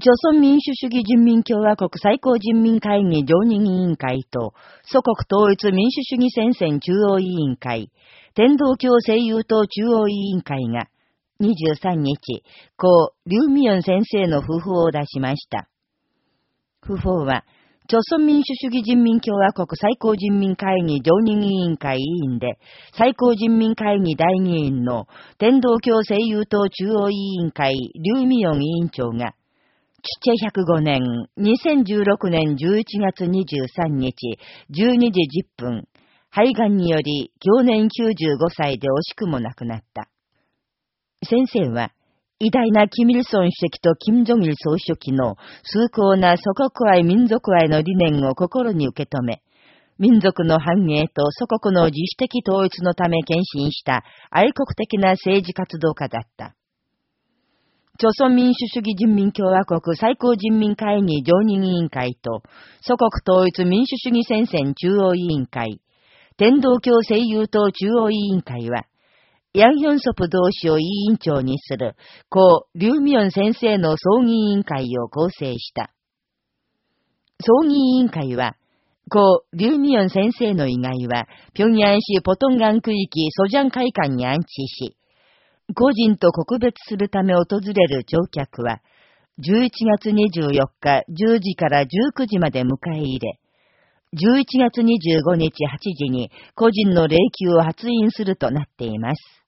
朝鮮民主主義人民共和国最高人民会議常任委員会と、祖国統一民主主義戦線中央委員会、天道教声優党中央委員会が、23日、故、リュウミヨン先生の訃報を出しました。訃報は、朝鮮民主主義人民共和国最高人民会議常任委員会委員で、最高人民会議代議員の天道教声優党中央委員会リュウミヨン委員長が、チチェ105年、2016年11月23日、12時10分、肺がんにより、去年95歳で惜しくも亡くなった。先生は、偉大なキミルソン主席とキム・ジョギル総書記の崇高な祖国愛民族愛の理念を心に受け止め、民族の繁栄と祖国の自主的統一のため献身した愛国的な政治活動家だった。朝鮮民主主義人民共和国最高人民会議常任委員会と、祖国統一民主主義戦線中央委員会、天道教声優党中央委員会は、ヤンヨンソプ同士を委員長にする、故、リュウミヨン先生の葬儀委員会を構成した。葬儀委員会は、故、リュウミヨン先生の以外は、平壌市ポトンガン区域ソジャン会館に安置し、個人と告別するため訪れる乗客は、11月24日10時から19時まで迎え入れ、11月25日8時に個人の霊柩を発印するとなっています。